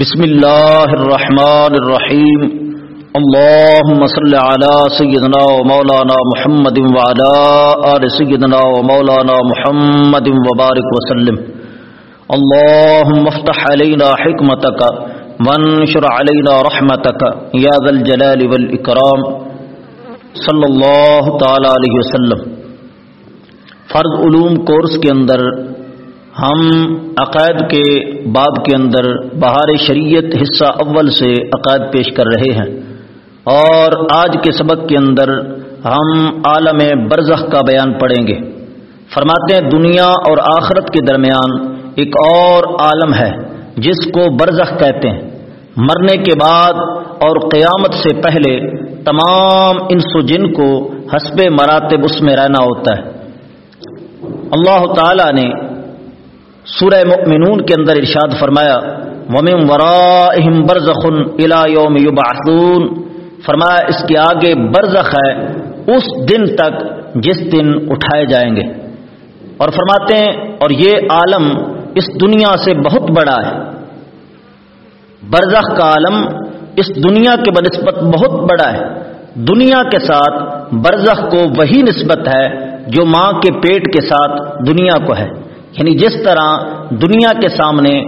بسم الله الرحمن الرحيم اللهم صل على سيدنا ومولانا محمد وعلى آل سيدنا ومولانا محمد وبارك وسلم اللهم افتح علينا حكمتك وانشر علينا رحمتك يا ذا الجلال والإكرام صلی اللہ تعالی علیہ وسلم فرض علوم کورس کے اندر ہم عقائد کے باب کے اندر بہار شریعت حصہ اول سے عقائد پیش کر رہے ہیں اور آج کے سبق کے اندر ہم عالم برزخ کا بیان پڑھیں گے۔ فرماتے ہیں، دنیا اور آخرت کے درمیان ایک اور عالم ہے، جس کو برزخ کہتے ہیں۔ مرنے کے بعد اور قیامت سے پہلے تمام انس و جن کو حسب مراتب اس میں رہنا ہوتا ہے۔ اللہ تعالی نے سورہ مؤمنون کے اندر ارشاد فرمایا، ومن ورائہم برزخ الى یوم یبعثون فرمایا، اس کے آگے برزخ ہے اس دن تک جس دن اٹھائے جائیں گے۔ اور فرماتے ہیں، اور یہ عالم اس دنیا سے بہت بڑا ہے۔ برزخ کا عالم اس دنیا کے بنسبت بہت بڑا ہے۔ دنیا کے ساتھ برزخ کو وہی نسبت ہے جو ماں کے پیٹ کے ساتھ دنیا کو ہے۔ یعنی جس طرح دنیا کے سامنے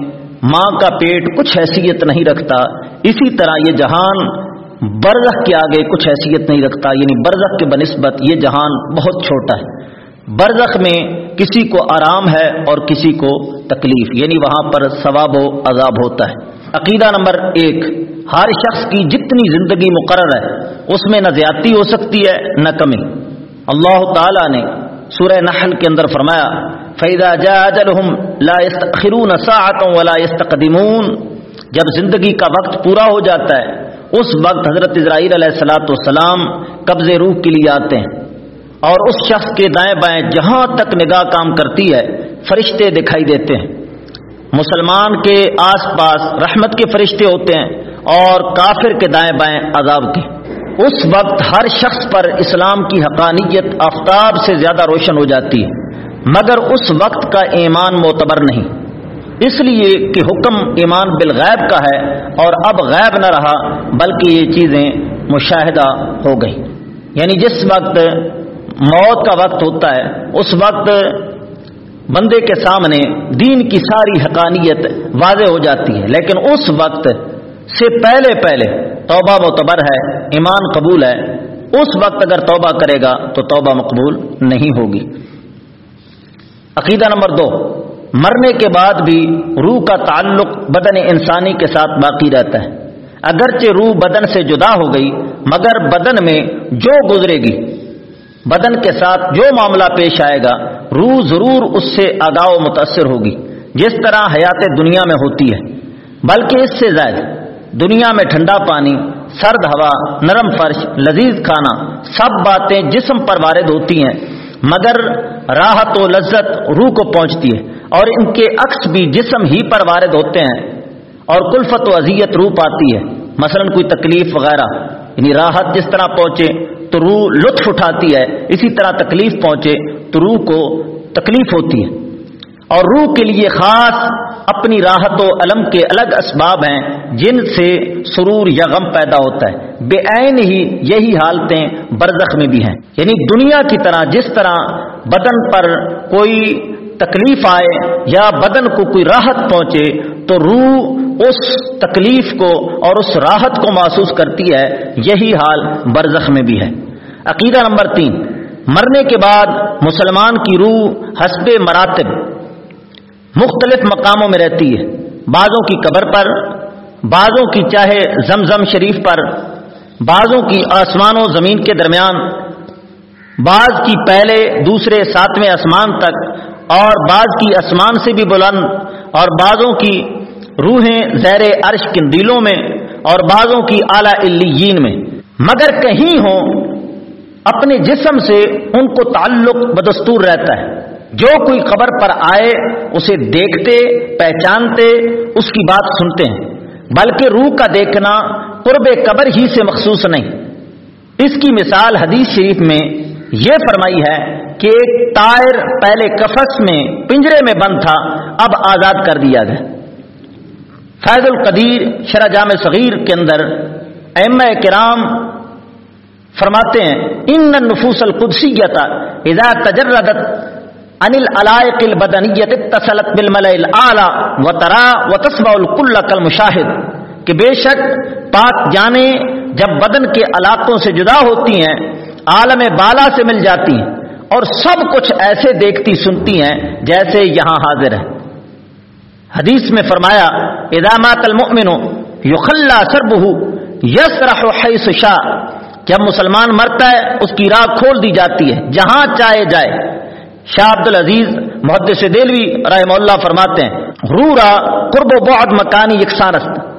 ماں کا پیٹ کچھ حیثیت نہیں رکھتا، اسی طرح یہ جہان برزخ کے آگے کچھ حیثیت نہیں رکھتا یعنی برزخ کے بنسبت یہ جہان بہت چھوٹا ہے۔ برزخ میں کسی کو آرام ہے اور کسی کو تکلیف یعنی وہاں پر ثواب و عذاب ہوتا ہے۔ عقیدہ نمبر ایک، ہر شخص کی جتنی زندگی مقرر ہے، اس میں نہ زیادتی ہو سکتی ہے، نہ کمی۔ اللہ تعالی نے سورہ نحل کے اندر فرمایا فیدا ولا يستقدمون جب زندگی کا وقت پورا ہو جاتا ہے، اس وقت حضرت اسرائیل علیہ السلاۃ والسلام قبض روح کے لیے آتے ہیں۔ اور اس شخص کے دائیں بائیں جہاں تک نگاہ کام کرتی ہے، فرشتے دکھائی دیتے ہیں۔ مسلمان کے آس پاس رحمت کے فرشتے ہوتے ہیں اور کافر کے دائیں بائیں عذاب کے۔ اس وقت ہر شخص پر اسلام کی حقانیت آفتاب سے زیادہ روشن ہو جاتی ہے۔ مگر اس وقت کا ایمان معتبر نہیں۔ اس لیے کہ حکم ایمان بالغیب کا ہے اور اب غیب نہ رہا، بلکہ یہ چیزیں مشاہدہ ہو گئی یعنی جس وقت موت کا وقت ہوتا ہے، اس وقت بندے کے سامنے دین کی ساری حقانیت واضح ہو جاتی ہے۔ لیکن اس وقت سے پہلے پہلے توبہ معتبر ہے، ایمان قبول ہے۔ اس وقت اگر توبہ کرے گا تو توبہ مقبول نہیں ہوگی۔ عقیدہ نمبر دو، مرنے کے بعد بھی روح کا تعلق بدن انسانی کے ساتھ باقی رہتا ہے۔ اگرچہ روح بدن سے جدا ہو گئی، مگر بدن میں جو گزرے گی، بدن کے ساتھ جو معاملہ پیش آئے گا، روح ضرور اس سے ادا و متاثر ہوگی۔ جس طرح حیات دنیا میں ہوتی ہے، بلکہ اس سے زائد دنیا میں ٹھنڈا پانی، سرد ہوا، نرم فرش، لذیذ کھانا، سب باتیں جسم پر وارد ہوتی ہیں۔ مگر راحت و لذت روح کو پہنچتی ہے اور ان کے عکس بھی جسم ہی پر وارد ہوتے ہیں اور کلفت و اذیت روح پاتی ہے۔ مثلا کوئی تکلیف وغیرہ یعنی راحت جس طرح پہنچے تو روح لطف اٹھاتی ہے، اسی طرح تکلیف پہنچے تو روح کو تکلیف ہوتی ہے۔ اور روح کے لیے خاص اپنی راحت و علم کے الگ اسباب ہیں جن سے سرور یا غم پیدا ہوتا ہے۔ بے عین ہی یہی حالتیں برزخ میں بھی ہیں۔ یعنی دنیا کی طرح جس طرح بدن پر کوئی تکلیف آئے یا بدن کو کوئی راحت پہنچے، تو روح اس تکلیف کو اور اس راحت کو محسوس کرتی ہے۔ یہی حال برزخ میں بھی ہے۔ عقیدہ نمبر تین، مرنے کے بعد مسلمان کی روح حسب مراتب۔ مختلف مقاموں میں رہتی ہے۔ بعضوں کی قبر پر بعضوں کی چاہے زمزم شریف پر بعضوں کی آسمان و زمین کے درمیان بعض کی پہلے، دوسرے، ساتویں آسمان تک، اور بعض کی آسمان سے بھی بلند، اور بعضوں کی روحیں زیر عرش کندیلوں میں، اور بعضوں کی اعلی الین میں۔ مگر کہیں ہوں، اپنے جسم سے ان کو تعلق بدستور رہتا ہے۔ جو کوئی خبر پر آئے، اسے دیکھتے، پہچانتے، اس کی بات سنتے ہیں۔ بلکہ روح کا دیکھنا قرب قبر ہی سے مخصوص نہیں۔ اس کی مثال حدیث شریف میں یہ فرمائی ہے کہ ایک تائر پہلے کفس میں، پنجرے میں بند تھا، اب آزاد کر دیا گیا۔ فیض القدیر شرح جامع صغیر کے اندر ایم کرام فرماتے ہیں، ان نفوس القدسیت اذا تجردت انل علائق البدنیت اتصلت بالملئ الاعلى وترى وتسمع الكل كالمشاهد کہ بے شک پاک جانے جب بدن کے علاقوں سے جدا ہوتی ہیں، عالم بالا سے مل جاتی ہیں اور سب کچھ ایسے دیکھتی سنتی ہیں جیسے یہاں حاضر ہے حدیث میں فرمایا ادامات المؤمن یخلا سربہ یسرح حیث شاء جب مسلمان مرتا ہے، اس کی راہ کھول دی جاتی ہے، جہاں چاہے جائے۔ شاہ عبد العزیز محدث دلوی رحم اللہ فرماتے ہیں رو را قرب و بعد مکانی یکسانست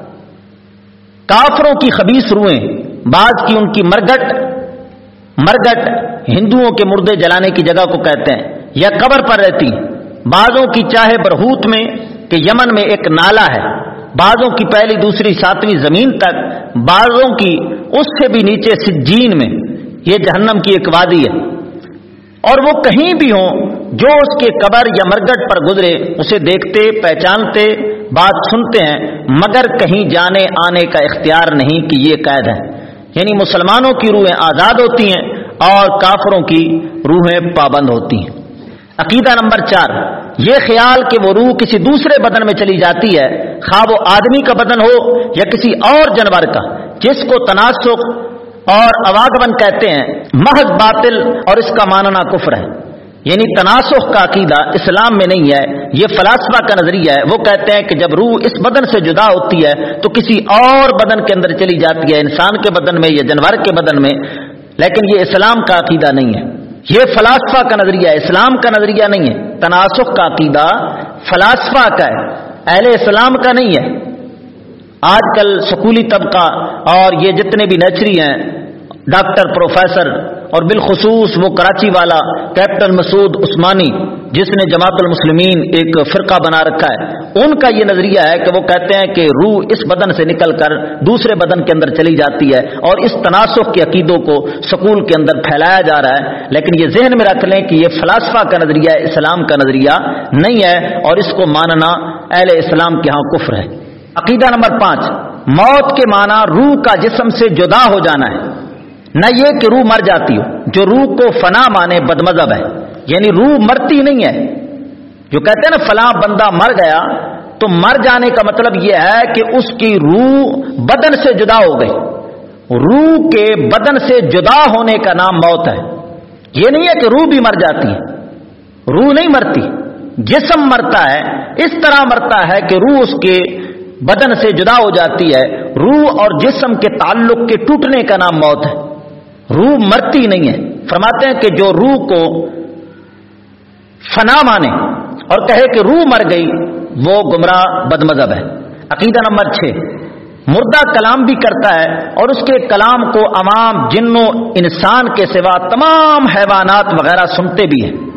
کافروں کی خبیص روئیں، بعض کی ان کی مرگٹ مرگٹ ہندوؤں کے مردے جلانے کی جگہ کو کہتے ہیں۔ یا قبر پر رہتی بعضوں کی چاہے برہوت میں کہ یمن میں ایک نالا ہے۔ بعضوں کی پہلی، دوسری، ساتویں زمین تک، بعضوں کی اس سے بھی نیچے سجین میں۔ یہ جہنم کی ایک وادی ہے۔ اور وہ کہیں بھی ہوں، جو اس کے قبر یا مرگٹ پر گزرے، اسے دیکھتے، پہچانتے، بات سنتے ہیں، مگر کہیں جانے، آنے کا اختیار نہیں کہ یہ قید ہے یعنی مسلمانوں کی روحیں آزاد ہوتی ہیں اور کافروں کی روحیں پابند ہوتی ہیں۔ عقیدہ نمبر چار، یہ خیال کہ وہ روح کسی دوسرے بدن میں چلی جاتی ہے، خواہ وہ آدمی کا بدن ہو یا کسی اور جانور کا، جس کو تناسخ اور اواگون کہتے ہیں، محض باطل اور اس کا ماننا کفر ہے۔ یعنی تناسخ کا عقیدہ اسلام میں نہیں ہے، یہ فلاسفہ کا نظریہ ہے۔ وہ کہتے ہیں کہ جب روح اس بدن سے جدا ہوتی ہے تو کسی اور بدن کے اندر چلی جاتی ہے، انسان کے بدن میں یا جانور کے بدن میں۔ لیکن یہ اسلام کا عقیدہ نہیں ہے۔ یہ فلاسفہ کا نظریہ ہے، اسلام کا نظریہ نہیں ہے۔ تناسخ کا عقیدہ فلاسفہ کا ہے۔ اہل اسلام کا نہیں ہے۔ آج کل سکولی طبقہ اور یہ جتنے بھی نیچری ہیں، ڈاکٹر، پروفیسر اور بالخصوص وہ کراچی والا کیپٹن مسعود عثمانی جس نے جماعت المسلمین ایک فرقہ بنا رکھا ہے، ان کا یہ نظریہ ہے کہ وہ کہتے ہیں کہ روح اس بدن سے نکل کر دوسرے بدن کے اندر چلی جاتی ہے اور اس تناسخ کے عقیدوں کو سکول کے اندر پھیلایا جا رہا ہے۔ لیکن یہ ذہن میں رکھ لیں کہ یہ فلاسفہ کا نظریہ، اسلام کا نظریہ نہیں ہے اور اس کو ماننا اہل اسلام کے ہاں کفر ہے۔ عقیدہ نمبر پانچ، موت کے معنی روح کا جسم سے جدا ہو جانا ہے۔ نہ یہ کہ روح مر جاتی ہو، جو روح کو فنا مانے بد مذہب ہے۔ یعنی روح مرتی نہیں ہے۔ جو کہتے ہیں نا، فلاں بندہ مر گیا، تو مر جانے کا مطلب یہ ہے کہ اس کی روح بدن سے جدا ہو گئی۔ روح کے بدن سے جدا ہونے کا نام موت ہے۔ یہ نہیں ہے کہ روح بھی مر جاتی ہے۔ روح نہیں مرتی۔ جسم مرتا ہے، اس طرح مرتا ہے کہ روح اس کے بدن سے جدا ہو جاتی ہے، روح اور جسم کے تعلق کے ٹوٹنے کا نام موت ہے۔ روح مرتی نہیں ہے۔ فرماتے ہیں کہ جو روح کو فنا مانے اور کہے کہ روح مر گئی، وہ گمراہ بد مذہب ہے۔ عقیدہ نمبر چھ۔ مردہ کلام بھی کرتا ہے اور اس کے کلام کو عوام، جنوں، انسان کے سوا تمام حیوانات وغیرہ سنتے بھی ہیں۔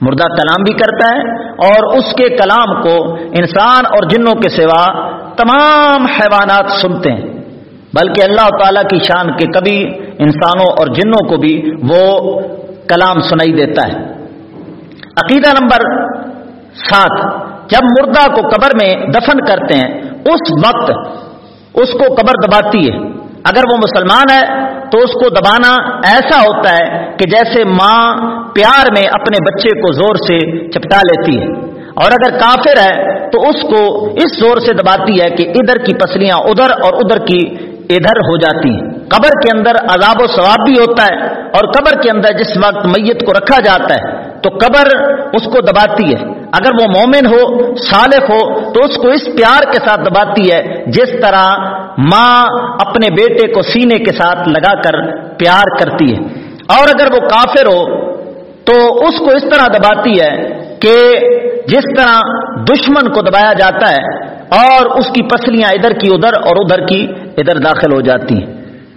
مردہ کلام بھی کرتا ہے اور اس کے کلام کو انسان اور جنوں کے سوا تمام حیوانات سنتے ہیں۔ بلکہ اللہ تعالی کی شان کے کبھی انسانوں اور جنوں کو بھی وہ کلام سنائی دیتا ہے۔ عقیدہ نمبر سات، جب مردہ کو قبر میں دفن کرتے ہیں، اس وقت اس کو قبر دباتی ہے۔ اگر وہ مسلمان ہے تو اس کو دبانا ایسا ہوتا ہے کہ جیسے ماں پیار میں اپنے بچے کو زور سے چپٹا لیتی ہے۔ اور اگر کافر ہے تو اس کو اس زور سے دباتی ہے کہ ادھر کی پسلیاں ادھر اور ادھر کی ادھر ہو جاتی ہیں۔ قبر کے اندر عذاب و ثواب بھی ہوتا ہے اور قبر کے اندر جس وقت میت کو رکھا جاتا ہے تو قبر اس کو دباتی ہے۔ اگر وہ مومن ہو، صالح ہو، تو اس کو اس پیار کے ساتھ دباتی ہے، جس طرح ماں اپنے بیٹے کو سینے کے ساتھ لگا کر پیار کرتی ہے۔ اور اگر وہ کافر ہو، تو اس کو اس طرح دباتی ہے کہ جس طرح دشمن کو دبایا جاتا ہے اور اس کی پسلیاں ادھر کی ادھر اور ادھر کی ادھر داخل ہو جاتی ہیں۔